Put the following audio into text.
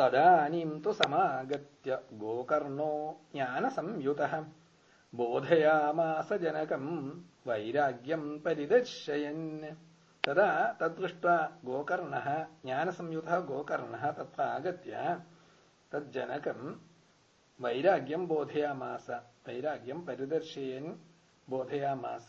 तदानीम् तु समागत्य गोकर्णो ज्ञानसंयुतः। बोधयामास जनकम् वैराग्यम् परिदर्शयन्। तदा तद्दृष्ट्वा गोकर्णः ज्ञानसंयुतः गोकर्णः तत्र आगत्य तज्जनकम् वैराग्यम् बोधयामास वैराग्यम् परिदर्शयन् बोधयामास।